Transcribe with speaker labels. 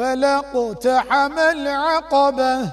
Speaker 1: فلا اقتحم العقبة.